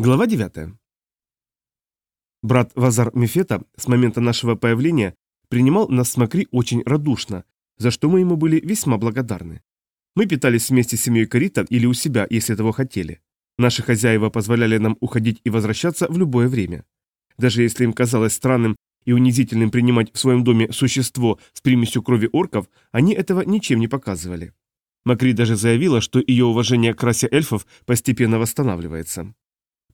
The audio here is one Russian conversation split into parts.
Глава 9. Брат Вазар Мефета с момента нашего появления принимал нас с Макри очень радушно, за что мы ему были весьма благодарны. Мы питались вместе с семьей Карита или у себя, если того хотели. Наши хозяева позволяли нам уходить и возвращаться в любое время. Даже если им казалось странным и унизительным принимать в своем доме существо с примесью крови орков, они этого ничем не показывали. Макри даже заявила, что ее уважение к расе эльфов постепенно восстанавливается.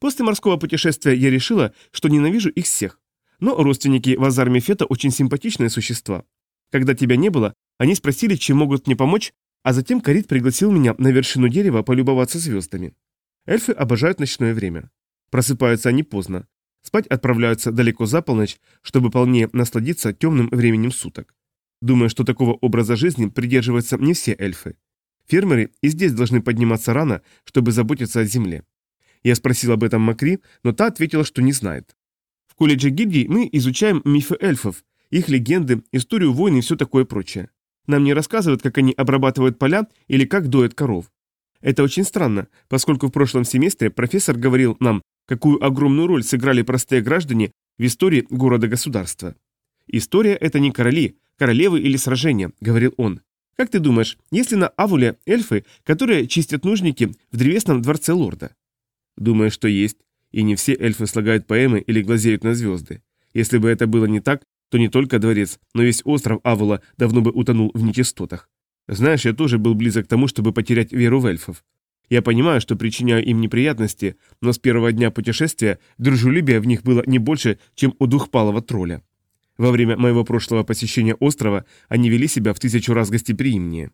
После морского путешествия я решила, что ненавижу их всех. Но родственники Вазар Мефета очень симпатичные существа. Когда тебя не было, они спросили, чем могут мне помочь, а затем Карит пригласил меня на вершину дерева полюбоваться звездами. Эльфы обожают ночное время. Просыпаются они поздно. Спать отправляются далеко за полночь, чтобы полнее насладиться темным временем суток. Думаю, что такого образа жизни придерживаются не все эльфы. Фермеры и здесь должны подниматься рано, чтобы заботиться о земле. Я спросил об этом Макри, но та ответила, что не знает. В колледже гильдии мы изучаем мифы эльфов, их легенды, историю войн и все такое прочее. Нам не рассказывают, как они обрабатывают поля или как доят коров. Это очень странно, поскольку в прошлом семестре профессор говорил нам, какую огромную роль сыграли простые граждане в истории города-государства. «История – это не короли, королевы или сражения», – говорил он. «Как ты думаешь, если на Авуле эльфы, которые чистят нужники в древесном дворце лорда?» Думаю, что есть. И не все эльфы слагают поэмы или глазеют на звезды. Если бы это было не так, то не только дворец, но весь остров Авула давно бы утонул в нечистотах. Знаешь, я тоже был близок к тому, чтобы потерять веру в эльфов. Я понимаю, что причиняю им неприятности, но с первого дня путешествия дружелюбие в них было не больше, чем у двухпалого тролля. Во время моего прошлого посещения острова они вели себя в тысячу раз гостеприимнее.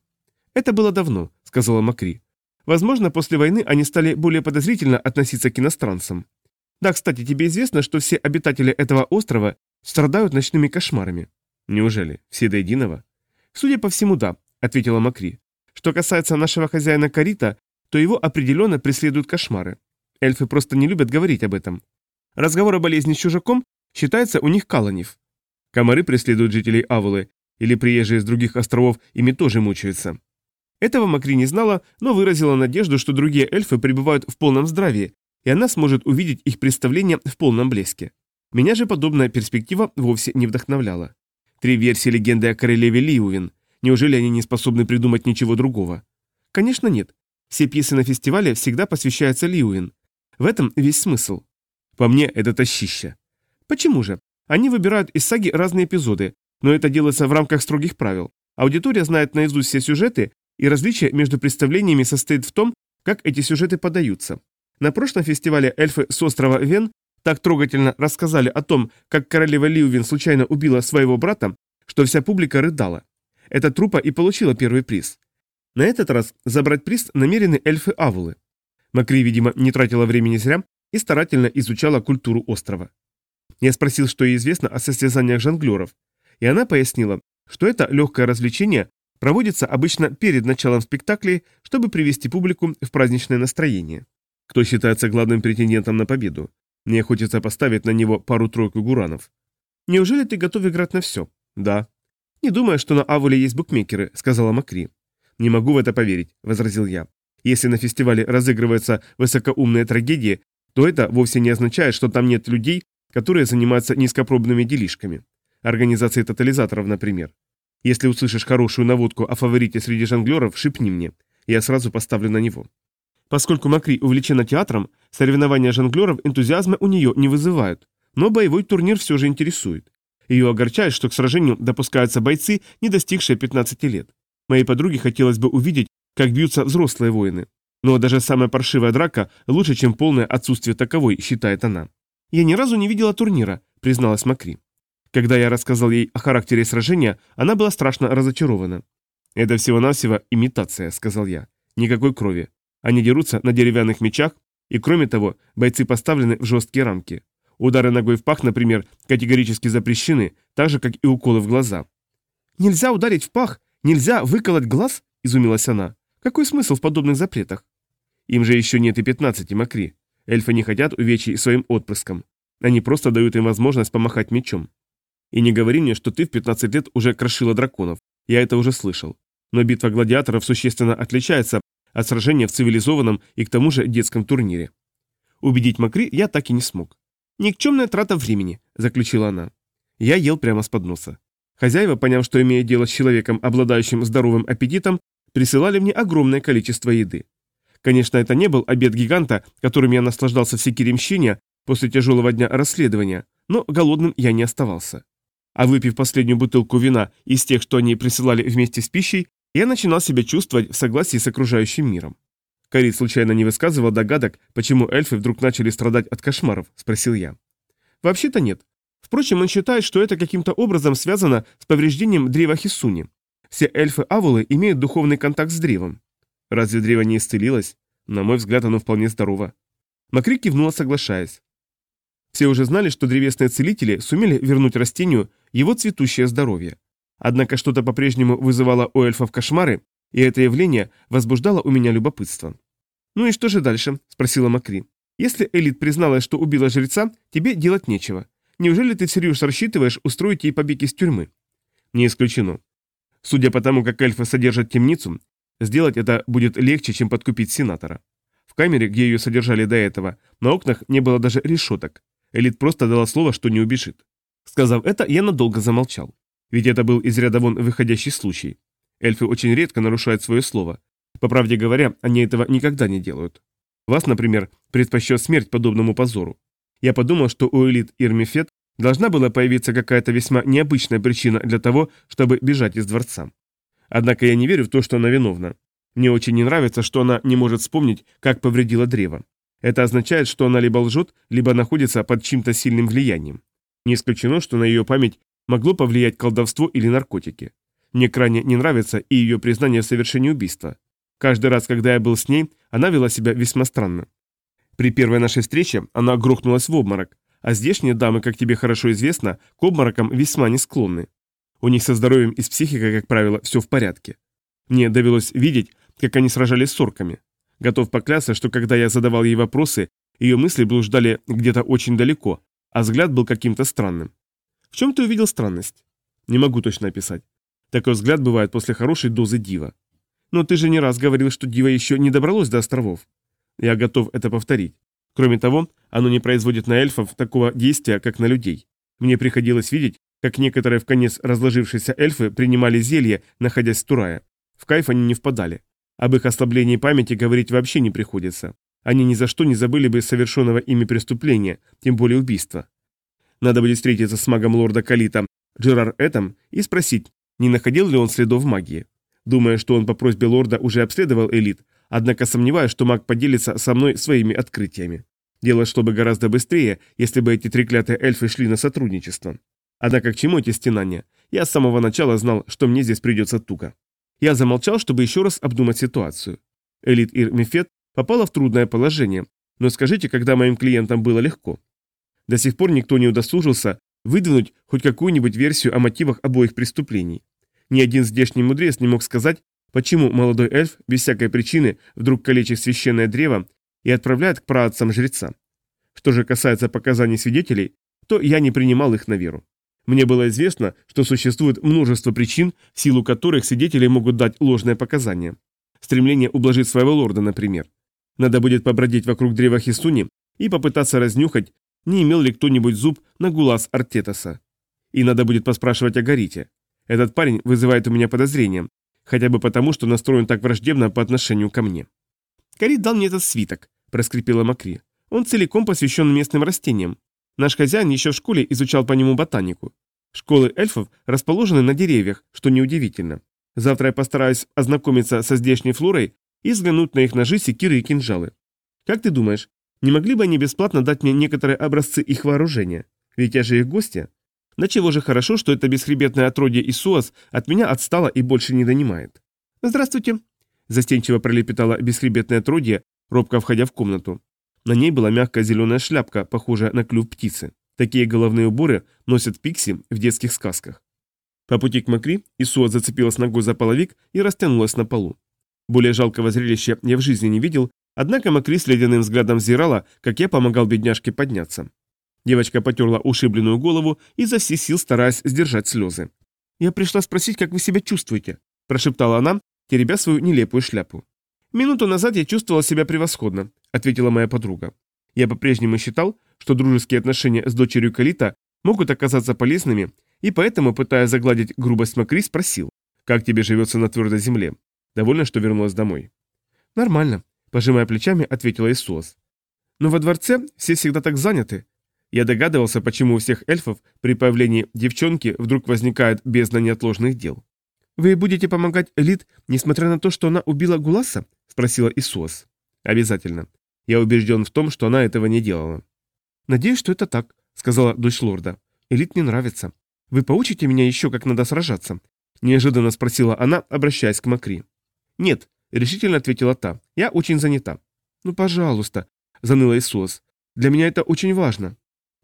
«Это было давно», — сказала Макри. Возможно, после войны они стали более подозрительно относиться к иностранцам. Да, кстати, тебе известно, что все обитатели этого острова страдают ночными кошмарами. Неужели? Все до единого? Судя по всему, да, ответила Макри. Что касается нашего хозяина Карита, то его определенно преследуют кошмары. Эльфы просто не любят говорить об этом. Разговор о болезни с чужаком считается у них каланев. Комары преследуют жителей Авулы, или приезжие с других островов ими тоже мучаются. Этого Макри не знала, но выразила надежду, что другие эльфы пребывают в полном здравии, и она сможет увидеть их представление в полном блеске. Меня же подобная перспектива вовсе не вдохновляла. Три версии легенды о королеве Лиувин. Неужели они не способны придумать ничего другого? Конечно, нет. Все пьесы на фестивале всегда посвящаются Лиуин. В этом весь смысл. По мне, это тащище. Почему же? Они выбирают из саги разные эпизоды, но это делается в рамках строгих правил. Аудитория знает наизусть все сюжеты и различие между представлениями состоит в том, как эти сюжеты подаются. На прошлом фестивале эльфы с острова Вен так трогательно рассказали о том, как королева Лиувин случайно убила своего брата, что вся публика рыдала. Эта трупа и получила первый приз. На этот раз забрать приз намерены эльфы Авулы. Макри, видимо, не тратила времени зря и старательно изучала культуру острова. Я спросил, что ей известно о состязаниях жонглеров, и она пояснила, что это легкое развлечение, проводится обычно перед началом спектаклей, чтобы привести публику в праздничное настроение. Кто считается главным претендентом на победу? Мне хочется поставить на него пару-тройку гуранов. Неужели ты готов играть на все? Да. Не думаю, что на Авуле есть букмекеры, сказала Макри. Не могу в это поверить, возразил я. Если на фестивале разыгрываются высокоумные трагедии, то это вовсе не означает, что там нет людей, которые занимаются низкопробными делишками. Организации тотализаторов, например. Если услышишь хорошую наводку о фаворите среди жонглеров, шепни мне. Я сразу поставлю на него. Поскольку Макри увлечена театром, соревнования жонглеров энтузиазма у нее не вызывают, но боевой турнир все же интересует. Ее огорчает, что к сражению допускаются бойцы, не достигшие 15 лет. Моей подруге хотелось бы увидеть, как бьются взрослые воины. Но даже самая паршивая драка лучше, чем полное отсутствие таковой, считает она. «Я ни разу не видела турнира», призналась Макри. Когда я рассказал ей о характере сражения, она была страшно разочарована. «Это всего-навсего имитация», — сказал я. «Никакой крови. Они дерутся на деревянных мечах, и кроме того, бойцы поставлены в жесткие рамки. Удары ногой в пах, например, категорически запрещены, так же, как и уколы в глаза». «Нельзя ударить в пах? Нельзя выколоть глаз?» — изумилась она. «Какой смысл в подобных запретах?» «Им же еще нет и пятнадцати, Макри. Эльфы не хотят увечий своим отпрыском. Они просто дают им возможность помахать мечом. И не говори мне, что ты в 15 лет уже крошила драконов. Я это уже слышал. Но битва гладиаторов существенно отличается от сражения в цивилизованном и к тому же детском турнире. Убедить Макри я так и не смог. «Никчемная трата времени», — заключила она. Я ел прямо с подноса. Хозяева, поняв, что имея дело с человеком, обладающим здоровым аппетитом, присылали мне огромное количество еды. Конечно, это не был обед гиганта, которым я наслаждался в Секиремщине после тяжелого дня расследования, но голодным я не оставался. А выпив последнюю бутылку вина из тех, что они присылали вместе с пищей, я начинал себя чувствовать в согласии с окружающим миром. Карит случайно не высказывал догадок, почему эльфы вдруг начали страдать от кошмаров, спросил я. Вообще-то нет. Впрочем, он считает, что это каким-то образом связано с повреждением древа Хисуни. Все эльфы-авулы имеют духовный контакт с древом. Разве древо не исцелилось? На мой взгляд, оно вполне здорово. Макри кивнула, соглашаясь. Все уже знали, что древесные целители сумели вернуть растению его цветущее здоровье. Однако что-то по-прежнему вызывало у эльфов кошмары, и это явление возбуждало у меня любопытство. «Ну и что же дальше?» – спросила Макри. «Если Элит призналась, что убила жреца, тебе делать нечего. Неужели ты всерьез рассчитываешь устроить ей побег из тюрьмы?» «Не исключено. Судя по тому, как эльфы содержат темницу, сделать это будет легче, чем подкупить сенатора. В камере, где ее содержали до этого, на окнах не было даже решеток. Элит просто дала слово, что не убежит. Сказав это, я надолго замолчал. Ведь это был из ряда вон выходящий случай. Эльфы очень редко нарушают свое слово. По правде говоря, они этого никогда не делают. Вас, например, предпочтет смерть подобному позору. Я подумал, что у элит Ирмифет должна была появиться какая-то весьма необычная причина для того, чтобы бежать из дворца. Однако я не верю в то, что она виновна. Мне очень не нравится, что она не может вспомнить, как повредила древо. Это означает, что она либо лжет, либо находится под чьим-то сильным влиянием. Не исключено, что на ее память могло повлиять колдовство или наркотики. Мне крайне не нравится и ее признание в совершении убийства. Каждый раз, когда я был с ней, она вела себя весьма странно. При первой нашей встрече она грохнулась в обморок, а здешние дамы, как тебе хорошо известно, к обморокам весьма не склонны. У них со здоровьем и с психикой, как правило, все в порядке. Мне довелось видеть, как они сражались с орками. Готов поклясться, что когда я задавал ей вопросы, ее мысли блуждали где-то очень далеко, а взгляд был каким-то странным. В чем ты увидел странность? Не могу точно описать. Такой взгляд бывает после хорошей дозы дива. Но ты же не раз говорил, что дива еще не добралось до островов. Я готов это повторить. Кроме того, оно не производит на эльфов такого действия, как на людей. Мне приходилось видеть, как некоторые в конец разложившиеся эльфы принимали зелье, находясь в Турае. В кайф они не впадали. Об их ослаблении памяти говорить вообще не приходится. Они ни за что не забыли бы совершенного ими преступления, тем более убийства. Надо будет встретиться с магом лорда Калита Джерар Этом и спросить, не находил ли он следов магии. Думая, что он по просьбе лорда уже обследовал элит, однако сомневаюсь, что маг поделится со мной своими открытиями. Дело шло бы гораздо быстрее, если бы эти треклятые эльфы шли на сотрудничество. Однако к чему эти стенания? Я с самого начала знал, что мне здесь придется туго. Я замолчал, чтобы еще раз обдумать ситуацию. Элит Ир Мефет попала в трудное положение, но скажите, когда моим клиентам было легко? До сих пор никто не удосужился выдвинуть хоть какую-нибудь версию о мотивах обоих преступлений. Ни один здешний мудрец не мог сказать, почему молодой эльф без всякой причины вдруг калечит священное древо и отправляет к праотцам жреца. Что же касается показаний свидетелей, то я не принимал их на веру. Мне было известно, что существует множество причин, в силу которых свидетели могут дать ложные показания. Стремление ублажить своего лорда, например. Надо будет побродить вокруг древа Хисуни и попытаться разнюхать, не имел ли кто-нибудь зуб на гулас Артетаса. И надо будет поспрашивать о Гарите. Этот парень вызывает у меня подозрения, хотя бы потому, что настроен так враждебно по отношению ко мне. «Гарит дал мне этот свиток», – проскрипела Макри. «Он целиком посвящен местным растениям. Наш хозяин еще в школе изучал по нему ботанику. Школы эльфов расположены на деревьях, что неудивительно. Завтра я постараюсь ознакомиться со здешней флорой и взглянуть на их ножи, секиры и кинжалы. Как ты думаешь, не могли бы они бесплатно дать мне некоторые образцы их вооружения? Ведь я же их гостья. Да чего же хорошо, что это бесхребетное отродье Исуас от меня отстало и больше не донимает. «Здравствуйте!» Застенчиво пролепетала бесхребетное отродье, робко входя в комнату. На ней была мягкая зеленая шляпка, похожая на клюв птицы. Такие головные уборы носят пикси в детских сказках. По пути к Макри Исуа зацепилась ногой за половик и растянулась на полу. Более жалкого зрелища я в жизни не видел, однако Макри с ледяным взглядом взирала, как я помогал бедняжке подняться. Девочка потерла ушибленную голову и за все сил стараясь сдержать слезы. «Я пришла спросить, как вы себя чувствуете», – прошептала она, теребя свою нелепую шляпу. «Минуту назад я чувствовала себя превосходно», – ответила моя подруга. Я по-прежнему считал, что дружеские отношения с дочерью Калита могут оказаться полезными, и поэтому, пытаясь загладить грубость Макри, спросил, как тебе живется на твердой земле? Довольно, что вернулась домой. Нормально, пожимая плечами, ответила Исуас. Но во дворце все всегда так заняты. Я догадывался, почему у всех эльфов при появлении девчонки вдруг возникает бездна неотложных дел. «Вы будете помогать Элит, несмотря на то, что она убила Гуласа?» – спросила Исуас. «Обязательно. Я убежден в том, что она этого не делала». «Надеюсь, что это так», – сказала дочь лорда. «Элит мне нравится. Вы поучите меня еще, как надо сражаться?» – неожиданно спросила она, обращаясь к Макри. «Нет», – решительно ответила та. «Я очень занята». «Ну, пожалуйста», – заныла Исуас. «Для меня это очень важно».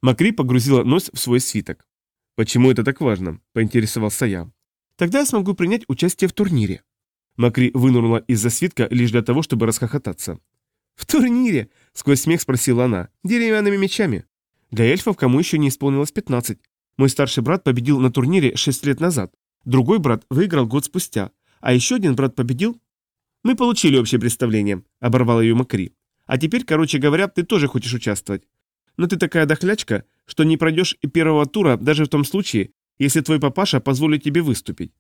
Макри погрузила нос в свой свиток. «Почему это так важно?» – поинтересовался я. «Тогда я смогу принять участие в турнире». Макри вынырнула из-за свитка лишь для того, чтобы расхохотаться. «В турнире?» – сквозь смех спросила она. «Деревянными мечами». «Для эльфов, кому еще не исполнилось 15. Мой старший брат победил на турнире 6 лет назад. Другой брат выиграл год спустя. А еще один брат победил...» «Мы получили общее представление», – оборвал ее Макри. «А теперь, короче говоря, ты тоже хочешь участвовать. Но ты такая дохлячка, что не пройдешь и первого тура даже в том случае, если твой папаша позволит тебе выступить.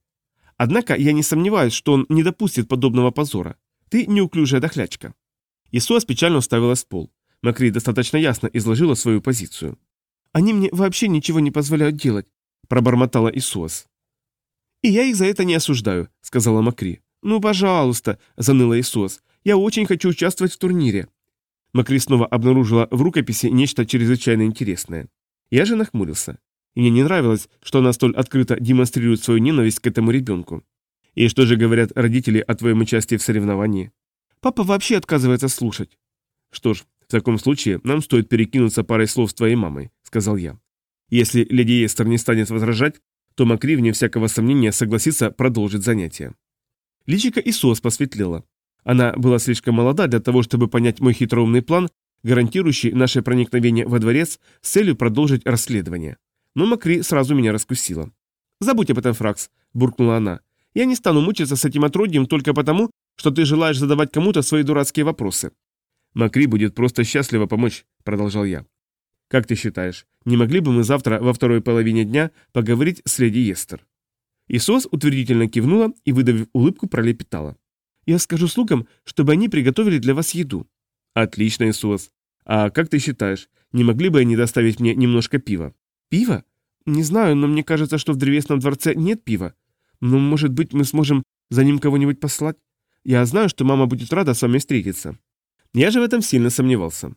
Однако я не сомневаюсь, что он не допустит подобного позора. Ты неуклюжая дохлячка». Исуас печально уставилась в пол. Макри достаточно ясно изложила свою позицию. «Они мне вообще ничего не позволяют делать», – пробормотала Исуас. «И я их за это не осуждаю», – сказала Макри. «Ну, пожалуйста», – заныла Исуас. «Я очень хочу участвовать в турнире». Макри снова обнаружила в рукописи нечто чрезвычайно интересное. Я же нахмурился. Мне не нравилось, что она столь открыто демонстрирует свою ненависть к этому ребенку. И что же говорят родители о твоем участии в соревновании? Папа вообще отказывается слушать. Что ж, в таком случае нам стоит перекинуться парой слов с твоей мамой, сказал я. Если леди Эстер не станет возражать, то Макри, вне всякого сомнения, согласится продолжить занятие. Личико Исос посветлело. Она была слишком молода для того, чтобы понять мой хитроумный план, гарантирующий наше проникновение во дворец с целью продолжить расследование. Но Макри сразу меня раскусила. «Забудь об этом, Фракс», – буркнула она. «Я не стану мучиться с этим отродьем только потому, что ты желаешь задавать кому-то свои дурацкие вопросы». «Макри будет просто счастлива помочь», – продолжал я. «Как ты считаешь, не могли бы мы завтра во второй половине дня поговорить с леди Естер?» Исос утвердительно кивнула и, выдавив улыбку, пролепетала. «Я скажу слугам, чтобы они приготовили для вас еду». «Отлично, Исос. А как ты считаешь, не могли бы они доставить мне немножко пива?» «Пиво? Не знаю, но мне кажется, что в древесном дворце нет пива. Но, может быть, мы сможем за ним кого-нибудь послать?» Я знаю, что мама будет рада с вами встретиться. Я же в этом сильно сомневался.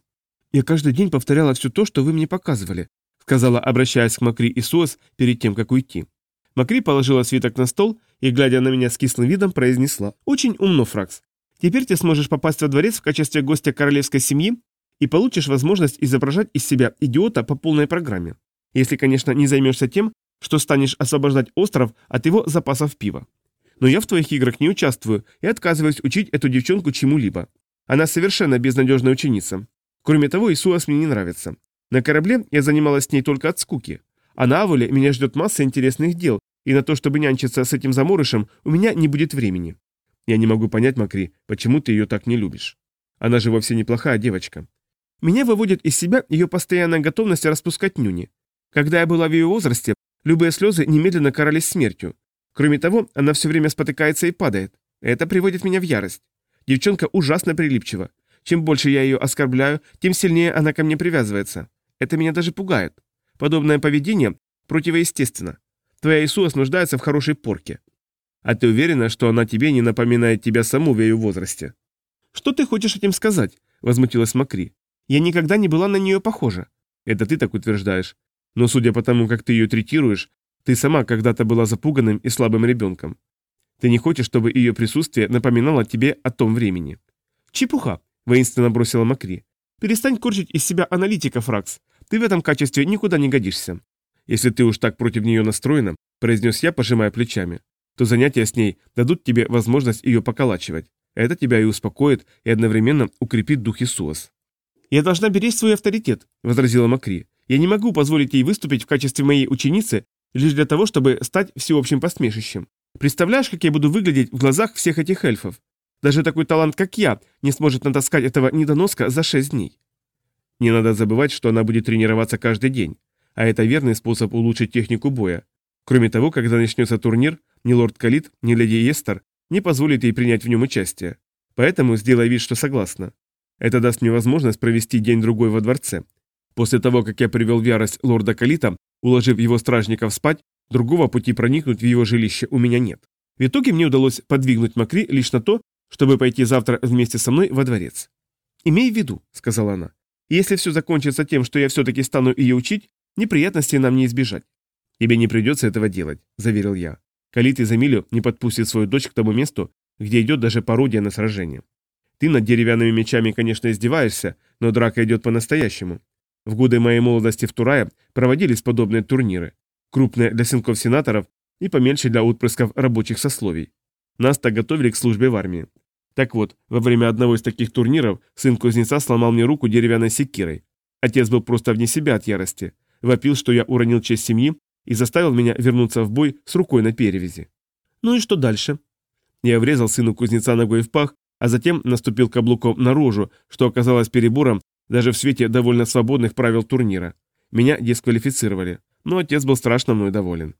Я каждый день повторяла все то, что вы мне показывали, сказала, обращаясь к Макри и Суас перед тем, как уйти. Макри положила свиток на стол и, глядя на меня с кислым видом, произнесла. «Очень умно, Фракс. Теперь ты сможешь попасть во дворец в качестве гостя королевской семьи и получишь возможность изображать из себя идиота по полной программе. Если, конечно, не займешься тем, что станешь освобождать остров от его запасов пива. Но я в твоих играх не участвую и отказываюсь учить эту девчонку чему-либо. Она совершенно безнадежная ученица. Кроме того, Исуас мне не нравится. На корабле я занималась с ней только от скуки. А на Авуле меня ждет масса интересных дел, и на то, чтобы нянчиться с этим заморышем, у меня не будет времени. Я не могу понять, Макри, почему ты ее так не любишь. Она же вовсе неплохая девочка. Меня выводит из себя ее постоянная готовность распускать нюни. Когда я была в ее возрасте, любые слезы немедленно карались смертью. Кроме того, она все время спотыкается и падает. Это приводит меня в ярость. Девчонка ужасно прилипчива. Чем больше я ее оскорбляю, тем сильнее она ко мне привязывается. Это меня даже пугает. Подобное поведение противоестественно. Твоя Исуас нуждается в хорошей порке. А ты уверена, что она тебе не напоминает тебя саму в ее возрасте? Что ты хочешь этим сказать? Возмутилась Макри. Я никогда не была на нее похожа. Это ты так утверждаешь. Но судя по тому, как ты ее третируешь, ты сама когда-то была запуганным и слабым ребенком. Ты не хочешь, чтобы ее присутствие напоминало тебе о том времени. Чепуха, воинственно бросила Макри. Перестань корчить из себя аналитика, Фракс. Ты в этом качестве никуда не годишься. Если ты уж так против нее настроена, произнес я, пожимая плечами, то занятия с ней дадут тебе возможность ее поколачивать. Это тебя и успокоит, и одновременно укрепит дух Исуас. «Я должна беречь свой авторитет», — возразила Макри. «Я не могу позволить ей выступить в качестве моей ученицы лишь для того, чтобы стать всеобщим посмешищем. Представляешь, как я буду выглядеть в глазах всех этих эльфов? Даже такой талант, как я, не сможет натаскать этого недоноска за шесть дней. Не надо забывать, что она будет тренироваться каждый день, а это верный способ улучшить технику боя. Кроме того, когда начнется турнир, ни лорд Калит, ни леди Эстер не позволит ей принять в нем участие. Поэтому сделай вид, что согласна. Это даст мне возможность провести день-другой во дворце. После того, как я привел в ярость лорда Калита, уложив его стражников спать, другого пути проникнуть в его жилище у меня нет. В итоге мне удалось подвигнуть Макри лишь на то, чтобы пойти завтра вместе со мной во дворец. «Имей в виду», — сказала она, — «если все закончится тем, что я все-таки стану ее учить, неприятностей нам не избежать». «Тебе не придется этого делать», — заверил я. Калит и Замилю не подпустит свою дочь к тому месту, где идет даже пародия на сражение. Ты над деревянными мечами, конечно, издеваешься, но драка идет по-настоящему. В годы моей молодости в Турае проводились подобные турниры. Крупные для сынков-сенаторов и помельче для отпрысков рабочих сословий. Нас-то готовили к службе в армии. Так вот, во время одного из таких турниров сын кузнеца сломал мне руку деревянной секирой. Отец был просто вне себя от ярости. Вопил, что я уронил честь семьи и заставил меня вернуться в бой с рукой на перевязи. Ну и что дальше? Я врезал сыну кузнеца ногой в пах, а затем наступил каблуком на рожу, что оказалось перебором даже в свете довольно свободных правил турнира. Меня дисквалифицировали, но отец был страшно мной доволен.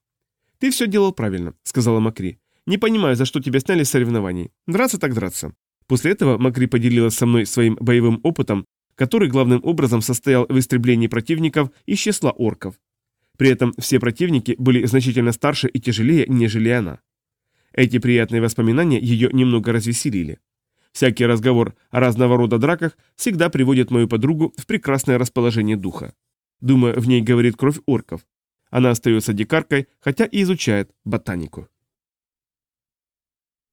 «Ты все делал правильно», — сказала Макри. «Не понимаю, за что тебя сняли с соревнований. Драться так драться». После этого Макри поделилась со мной своим боевым опытом, который главным образом состоял в истреблении противников из числа орков. При этом все противники были значительно старше и тяжелее, нежели она. Эти приятные воспоминания ее немного развеселили. Всякий разговор о разного рода драках всегда приводит мою подругу в прекрасное расположение духа. Думаю, в ней говорит кровь орков. Она остается дикаркой, хотя и изучает ботанику.